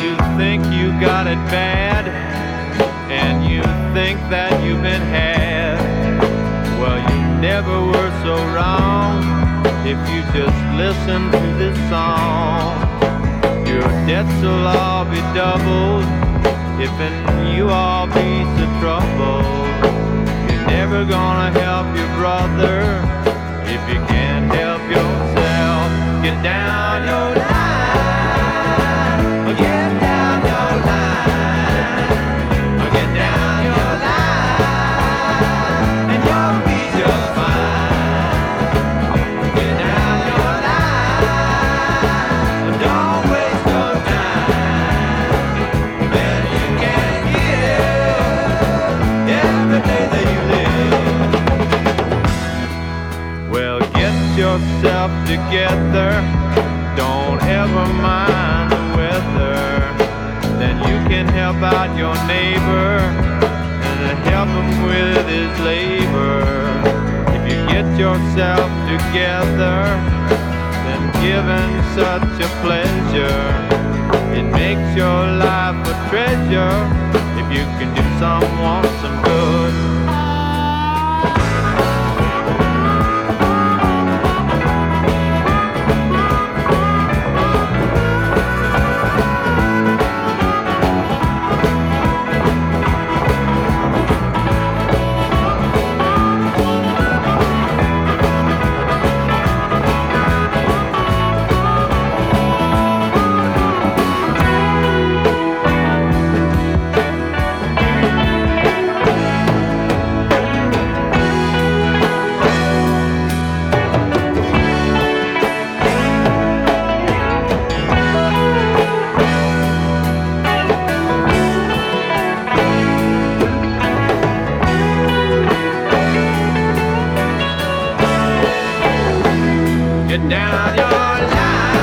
You think you got it bad, and you think that you've been had. Well, you never were so wrong if you just listen to this song. Your debts will all be doubled if in you all be so troubled. You're never gonna help your brother if you can't yourself together. Don't ever mind the weather. Then you can help out your neighbor and help him with his labor. If you get yourself together, then giving such a pleasure. It makes your life a treasure if you can do someone some good. down your line.